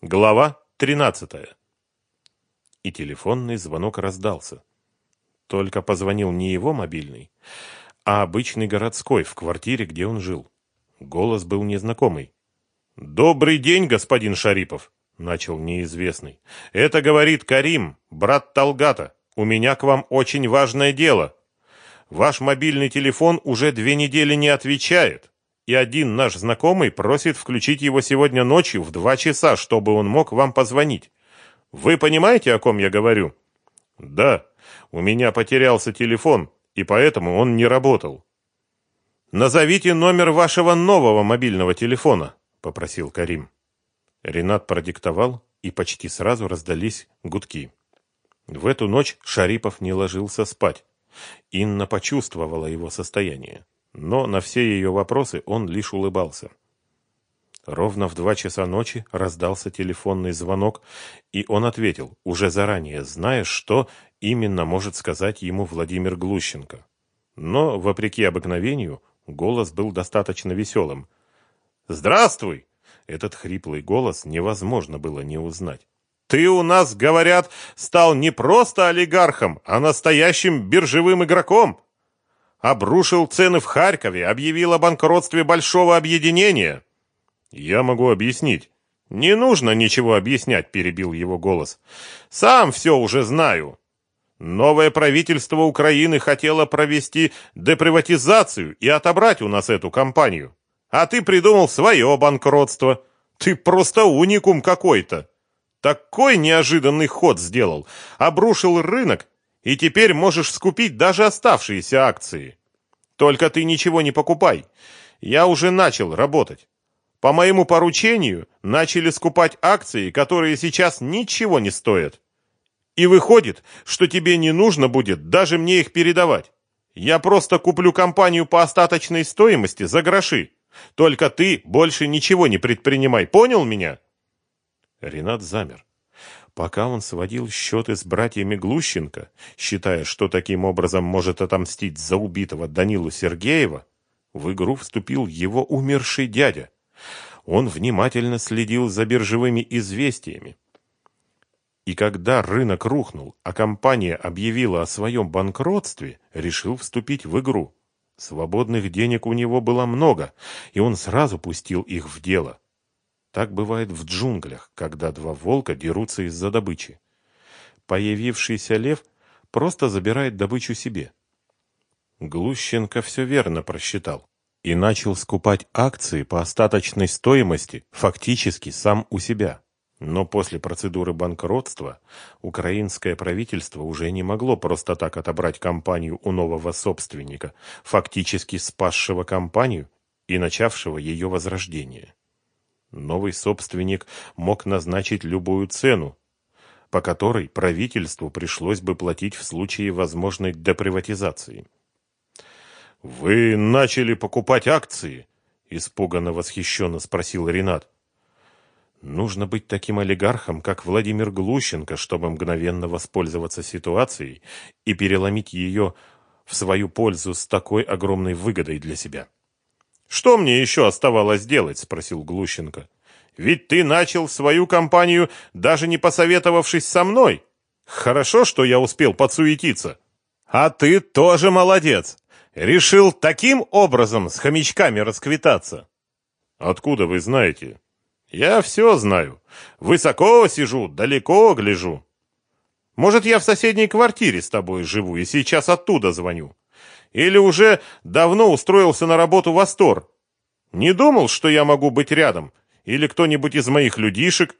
Глава 13. И телефонный звонок раздался. Только позвонил не его мобильный, а обычный городской в квартире, где он жил. Голос был незнакомый. «Добрый день, господин Шарипов», — начал неизвестный. «Это говорит Карим, брат Талгата. У меня к вам очень важное дело. Ваш мобильный телефон уже две недели не отвечает и один наш знакомый просит включить его сегодня ночью в два часа, чтобы он мог вам позвонить. Вы понимаете, о ком я говорю? Да, у меня потерялся телефон, и поэтому он не работал. Назовите номер вашего нового мобильного телефона, попросил Карим. Ренат продиктовал, и почти сразу раздались гудки. В эту ночь Шарипов не ложился спать. Инна почувствовала его состояние но на все ее вопросы он лишь улыбался. Ровно в два часа ночи раздался телефонный звонок, и он ответил, уже заранее зная, что именно может сказать ему Владимир Глущенко. Но, вопреки обыкновению, голос был достаточно веселым. «Здравствуй!» Этот хриплый голос невозможно было не узнать. «Ты у нас, говорят, стал не просто олигархом, а настоящим биржевым игроком!» Обрушил цены в Харькове, объявил о банкротстве большого объединения. Я могу объяснить. Не нужно ничего объяснять, перебил его голос. Сам все уже знаю. Новое правительство Украины хотело провести деприватизацию и отобрать у нас эту компанию. А ты придумал свое банкротство. Ты просто уникум какой-то. Такой неожиданный ход сделал. Обрушил рынок и теперь можешь скупить даже оставшиеся акции. Только ты ничего не покупай. Я уже начал работать. По моему поручению начали скупать акции, которые сейчас ничего не стоят. И выходит, что тебе не нужно будет даже мне их передавать. Я просто куплю компанию по остаточной стоимости за гроши. Только ты больше ничего не предпринимай. Понял меня? Ренат замер. Пока он сводил счеты с братьями Глущенко, считая, что таким образом может отомстить за убитого Данилу Сергеева, в игру вступил его умерший дядя. Он внимательно следил за биржевыми известиями. И когда рынок рухнул, а компания объявила о своем банкротстве, решил вступить в игру. Свободных денег у него было много, и он сразу пустил их в дело. Так бывает в джунглях, когда два волка дерутся из-за добычи. Появившийся лев просто забирает добычу себе. Глущенко все верно просчитал и начал скупать акции по остаточной стоимости фактически сам у себя. Но после процедуры банкротства украинское правительство уже не могло просто так отобрать компанию у нового собственника, фактически спасшего компанию и начавшего ее возрождение. Новый собственник мог назначить любую цену, по которой правительству пришлось бы платить в случае возможной деприватизации. «Вы начали покупать акции?» – испуганно восхищенно спросил Ренат. Нужно быть таким олигархом, как Владимир Глущенко, чтобы мгновенно воспользоваться ситуацией и переломить ее в свою пользу с такой огромной выгодой для себя. «Что мне еще оставалось делать?» – спросил Глущенко. «Ведь ты начал свою кампанию, даже не посоветовавшись со мной. Хорошо, что я успел подсуетиться. А ты тоже молодец. Решил таким образом с хомячками расквитаться». «Откуда вы знаете?» «Я все знаю. Высоко сижу, далеко гляжу. Может, я в соседней квартире с тобой живу и сейчас оттуда звоню. Или уже давно устроился на работу в Астор? Не думал, что я могу быть рядом? Или кто-нибудь из моих людишек?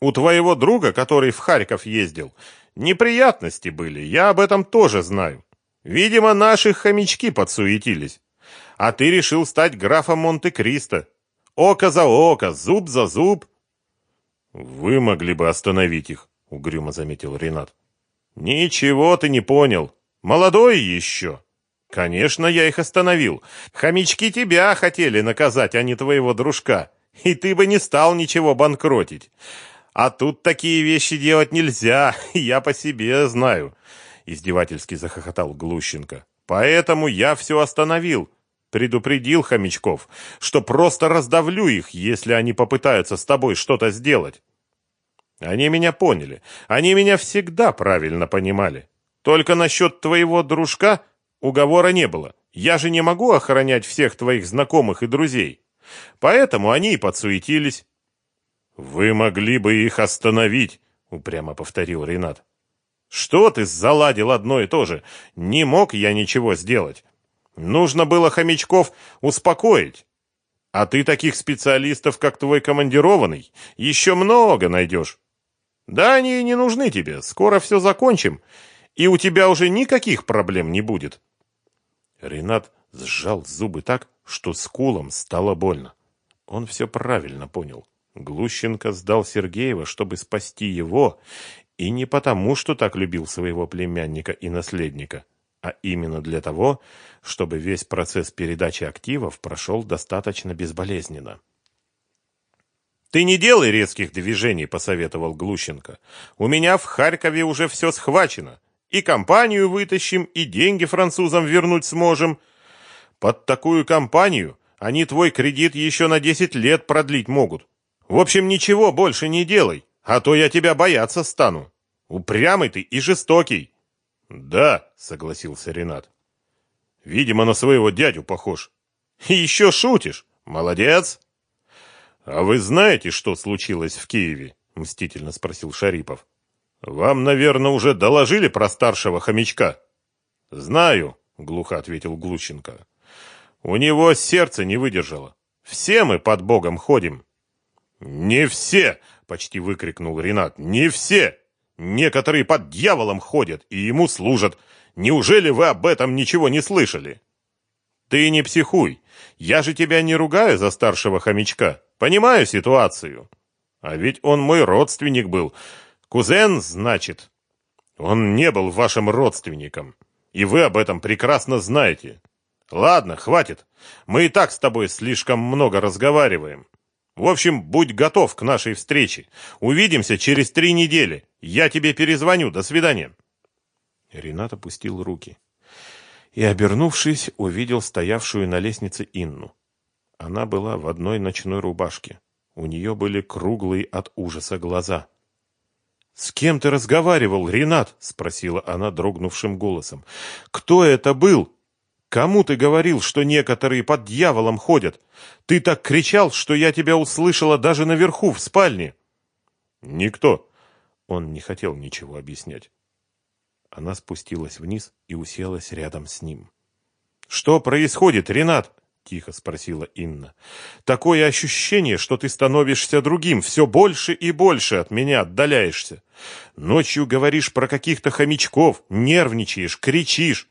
У твоего друга, который в Харьков ездил, неприятности были, я об этом тоже знаю. Видимо, наши хомячки подсуетились. А ты решил стать графом Монте-Кристо. Око за око, зуб за зуб. Вы могли бы остановить их, угрюмо заметил Ренат. Ничего ты не понял. Молодой еще. Конечно, я их остановил. Хомячки тебя хотели наказать, а не твоего дружка. И ты бы не стал ничего банкротить. А тут такие вещи делать нельзя, я по себе знаю. Издевательски захохотал Глущенко. Поэтому я все остановил. Предупредил хомячков, что просто раздавлю их, если они попытаются с тобой что-то сделать. Они меня поняли. Они меня всегда правильно понимали. Только насчет твоего дружка уговора не было. Я же не могу охранять всех твоих знакомых и друзей. Поэтому они и подсуетились. Вы могли бы их остановить, упрямо повторил Ренат. Что ты заладил одно и то же? Не мог я ничего сделать. Нужно было хомячков успокоить. А ты таких специалистов, как твой командированный, еще много найдешь. Да они и не нужны тебе. Скоро все закончим, и у тебя уже никаких проблем не будет. Ренат сжал зубы так, что скулам стало больно. Он все правильно понял. Глущенко сдал Сергеева, чтобы спасти его, и не потому, что так любил своего племянника и наследника, а именно для того, чтобы весь процесс передачи активов прошел достаточно безболезненно. «Ты не делай резких движений», — посоветовал Глущенко. «У меня в Харькове уже все схвачено. И компанию вытащим, и деньги французам вернуть сможем. Под такую компанию они твой кредит еще на 10 лет продлить могут. В общем, ничего больше не делай, а то я тебя бояться стану. Упрямый ты и жестокий». «Да», — согласился Ренат. «Видимо, на своего дядю похож». «И еще шутишь? Молодец!» «А вы знаете, что случилось в Киеве?» — мстительно спросил Шарипов. «Вам, наверное, уже доложили про старшего хомячка?» «Знаю», — глухо ответил Глущенко. «У него сердце не выдержало. Все мы под Богом ходим». «Не все!» — почти выкрикнул Ренат. «Не все! Некоторые под дьяволом ходят и ему служат. Неужели вы об этом ничего не слышали?» «Ты не психуй. Я же тебя не ругаю за старшего хомячка. Понимаю ситуацию. А ведь он мой родственник был. Кузен, значит. Он не был вашим родственником. И вы об этом прекрасно знаете. Ладно, хватит. Мы и так с тобой слишком много разговариваем. В общем, будь готов к нашей встрече. Увидимся через три недели. Я тебе перезвоню. До свидания. Ренат опустил руки и, обернувшись, увидел стоявшую на лестнице Инну. Она была в одной ночной рубашке. У нее были круглые от ужаса глаза. «С кем ты разговаривал, Ренат?» — спросила она дрогнувшим голосом. «Кто это был? Кому ты говорил, что некоторые под дьяволом ходят? Ты так кричал, что я тебя услышала даже наверху, в спальне». «Никто». Он не хотел ничего объяснять. Она спустилась вниз и уселась рядом с ним. «Что происходит, Ренат?» Тихо спросила Инна. Такое ощущение, что ты становишься другим, все больше и больше от меня отдаляешься. Ночью говоришь про каких-то хомячков, нервничаешь, кричишь.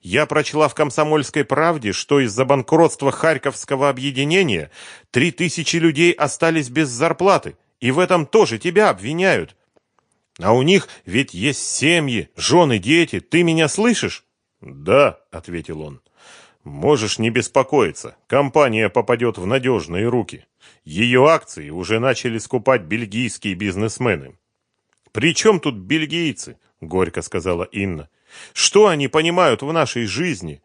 Я прочла в «Комсомольской правде», что из-за банкротства Харьковского объединения три тысячи людей остались без зарплаты, и в этом тоже тебя обвиняют. А у них ведь есть семьи, жены, дети. Ты меня слышишь? Да, ответил он. Можешь не беспокоиться, компания попадет в надежные руки. Ее акции уже начали скупать бельгийские бизнесмены. «При чем тут бельгийцы?» — горько сказала Инна. «Что они понимают в нашей жизни?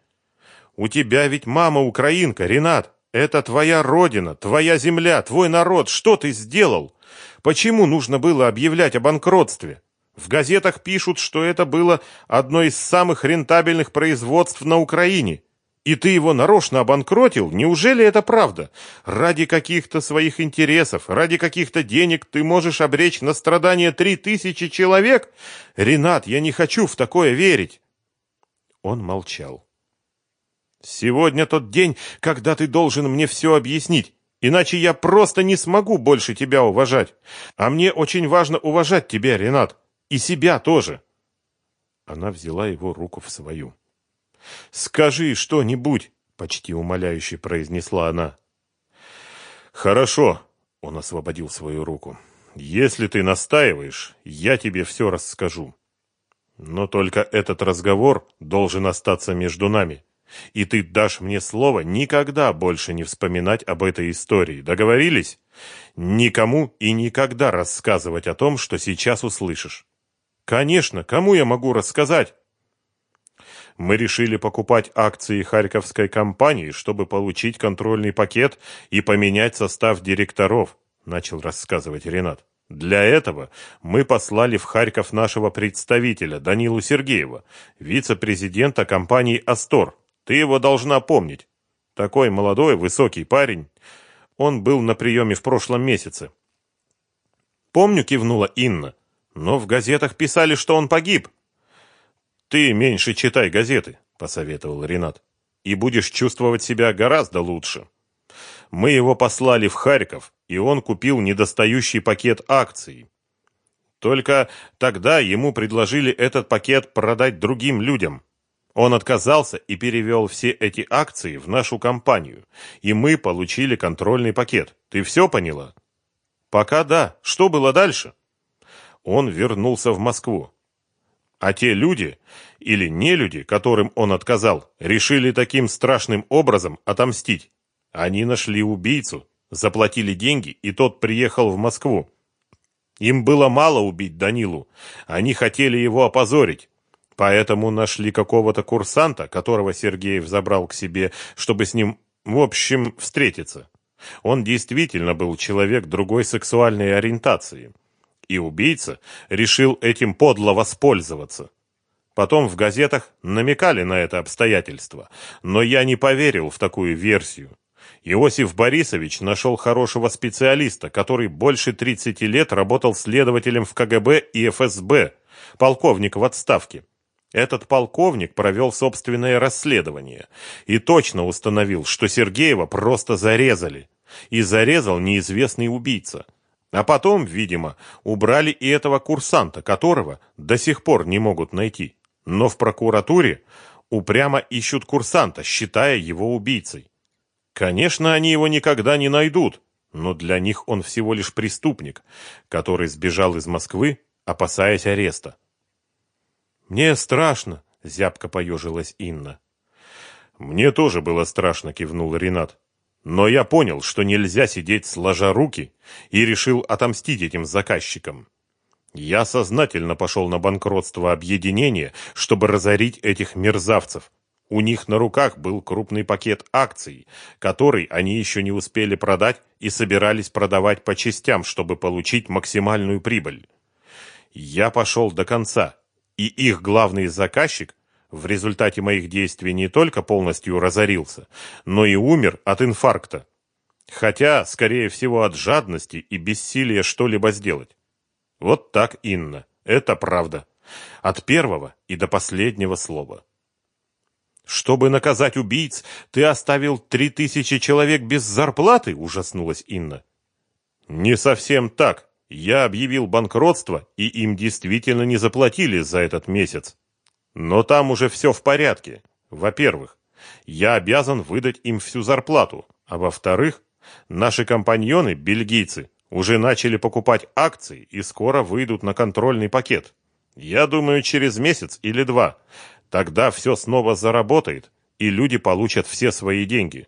У тебя ведь мама украинка, Ренат. Это твоя родина, твоя земля, твой народ. Что ты сделал? Почему нужно было объявлять о банкротстве? В газетах пишут, что это было одно из самых рентабельных производств на Украине. И ты его нарочно обанкротил? Неужели это правда? Ради каких-то своих интересов, ради каких-то денег ты можешь обречь на страдания три тысячи человек? Ренат, я не хочу в такое верить. Он молчал. Сегодня тот день, когда ты должен мне все объяснить. Иначе я просто не смогу больше тебя уважать. А мне очень важно уважать тебя, Ренат. И себя тоже. Она взяла его руку в свою. «Скажи что-нибудь!» — почти умоляюще произнесла она. «Хорошо!» — он освободил свою руку. «Если ты настаиваешь, я тебе все расскажу. Но только этот разговор должен остаться между нами. И ты дашь мне слово никогда больше не вспоминать об этой истории. Договорились? Никому и никогда рассказывать о том, что сейчас услышишь. Конечно, кому я могу рассказать? Мы решили покупать акции Харьковской компании, чтобы получить контрольный пакет и поменять состав директоров, начал рассказывать Ренат. Для этого мы послали в Харьков нашего представителя Данилу Сергеева, вице-президента компании «Астор». Ты его должна помнить. Такой молодой, высокий парень. Он был на приеме в прошлом месяце. Помню, кивнула Инна. Но в газетах писали, что он погиб. Ты меньше читай газеты, посоветовал Ренат, и будешь чувствовать себя гораздо лучше. Мы его послали в Харьков, и он купил недостающий пакет акций. Только тогда ему предложили этот пакет продать другим людям. Он отказался и перевел все эти акции в нашу компанию, и мы получили контрольный пакет. Ты все поняла? Пока да. Что было дальше? Он вернулся в Москву. А те люди, или не люди, которым он отказал, решили таким страшным образом отомстить. Они нашли убийцу, заплатили деньги, и тот приехал в Москву. Им было мало убить Данилу, они хотели его опозорить. Поэтому нашли какого-то курсанта, которого Сергеев забрал к себе, чтобы с ним, в общем, встретиться. Он действительно был человек другой сексуальной ориентации. И убийца решил этим подло воспользоваться. Потом в газетах намекали на это обстоятельство, но я не поверил в такую версию. Иосиф Борисович нашел хорошего специалиста, который больше 30 лет работал следователем в КГБ и ФСБ, полковник в отставке. Этот полковник провел собственное расследование и точно установил, что Сергеева просто зарезали. И зарезал неизвестный убийца. А потом, видимо, убрали и этого курсанта, которого до сих пор не могут найти. Но в прокуратуре упрямо ищут курсанта, считая его убийцей. Конечно, они его никогда не найдут, но для них он всего лишь преступник, который сбежал из Москвы, опасаясь ареста. «Мне страшно», — зябко поежилась Инна. «Мне тоже было страшно», — кивнул Ренат. «Но я понял, что нельзя сидеть сложа руки, и решил отомстить этим заказчикам. Я сознательно пошел на банкротство объединения, чтобы разорить этих мерзавцев. У них на руках был крупный пакет акций, который они еще не успели продать и собирались продавать по частям, чтобы получить максимальную прибыль. Я пошел до конца, и их главный заказчик в результате моих действий не только полностью разорился, но и умер от инфаркта. Хотя, скорее всего, от жадности и бессилия что-либо сделать. Вот так, Инна, это правда. От первого и до последнего слова. Чтобы наказать убийц, ты оставил три тысячи человек без зарплаты, ужаснулась Инна. Не совсем так, я объявил банкротство, и им действительно не заплатили за этот месяц. Но там уже все в порядке. Во-первых, я обязан выдать им всю зарплату, а во-вторых, наши компаньоны, бельгийцы, уже начали покупать акции и скоро выйдут на контрольный пакет. Я думаю, через месяц или два. Тогда все снова заработает, и люди получат все свои деньги.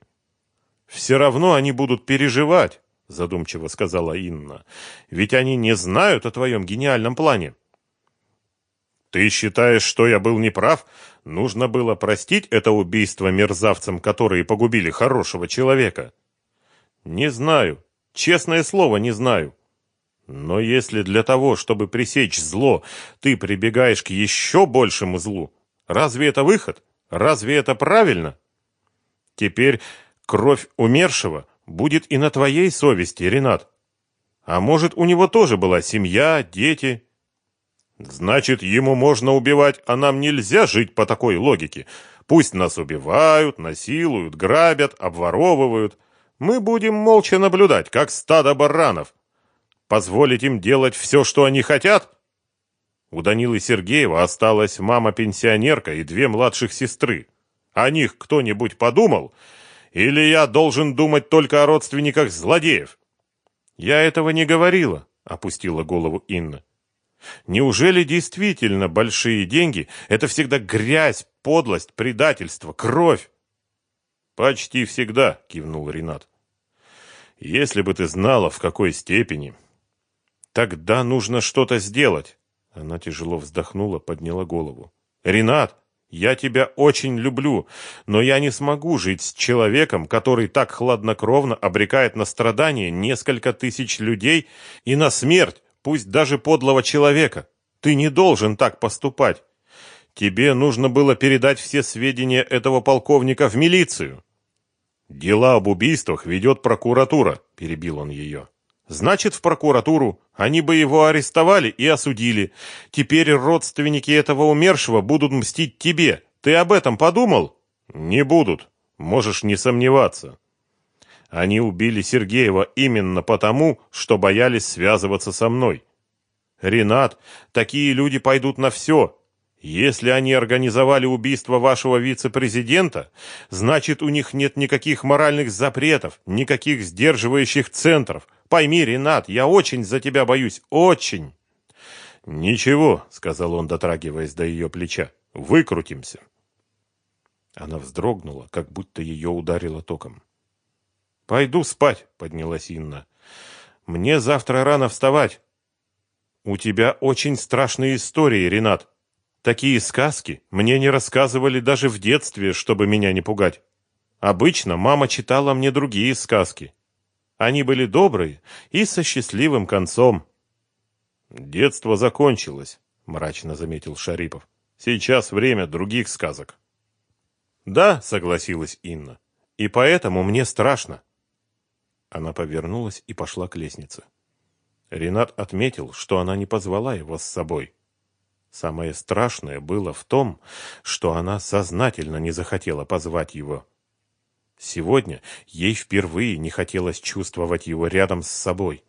Все равно они будут переживать, задумчиво сказала Инна. Ведь они не знают о твоем гениальном плане. Ты считаешь, что я был неправ? Нужно было простить это убийство мерзавцам, которые погубили хорошего человека. Не знаю, честное слово, не знаю. Но если для того, чтобы пресечь зло, ты прибегаешь к еще большему злу, разве это выход? Разве это правильно? Теперь кровь умершего будет и на твоей совести, Ренат. А может, у него тоже была семья, дети? Значит, ему можно убивать, а нам нельзя жить по такой логике. Пусть нас убивают, насилуют, грабят, обворовывают. Мы будем молча наблюдать, как стадо баранов. Позволить им делать все, что они хотят? У Данилы Сергеева осталась мама-пенсионерка и две младших сестры. О них кто-нибудь подумал? Или я должен думать только о родственниках злодеев? Я этого не говорила, опустила голову Инна. Неужели действительно большие деньги это всегда грязь, подлость, предательство, кровь? Почти всегда, кивнул Ренат. Если бы ты знала, в какой степени. Тогда нужно что-то сделать. Она тяжело вздохнула, подняла голову. Ренат, я тебя очень люблю, но я не смогу жить с человеком, который так хладнокровно обрекает на страдания несколько тысяч людей и на смерть пусть даже подлого человека. Ты не должен так поступать. Тебе нужно было передать все сведения этого полковника в милицию. Дела об убийствах ведет прокуратура, перебил он ее. Значит, в прокуратуру. Они бы его арестовали и осудили. Теперь родственники этого умершего будут мстить тебе. Ты об этом подумал? Не будут. Можешь не сомневаться. Они убили Сергеева именно потому, что боялись связываться со мной. Ренат, такие люди пойдут на все. Если они организовали убийство вашего вице-президента, значит, у них нет никаких моральных запретов, никаких сдерживающих центров. Пойми, Ренат, я очень за тебя боюсь, очень. Ничего, сказал он, дотрагиваясь до ее плеча. Выкрутимся. Она вздрогнула, как будто ее ударило током. Пойду спать, поднялась Инна. Мне завтра рано вставать. У тебя очень страшные истории, Ренат. Такие сказки мне не рассказывали даже в детстве, чтобы меня не пугать. Обычно мама читала мне другие сказки. Они были добрые и со счастливым концом. Детство закончилось, мрачно заметил Шарипов. Сейчас время других сказок. Да, согласилась Инна. И поэтому мне страшно. Она повернулась и пошла к лестнице. Ренат отметил, что она не позвала его с собой. Самое страшное было в том, что она сознательно не захотела позвать его. Сегодня ей впервые не хотелось чувствовать его рядом с собой.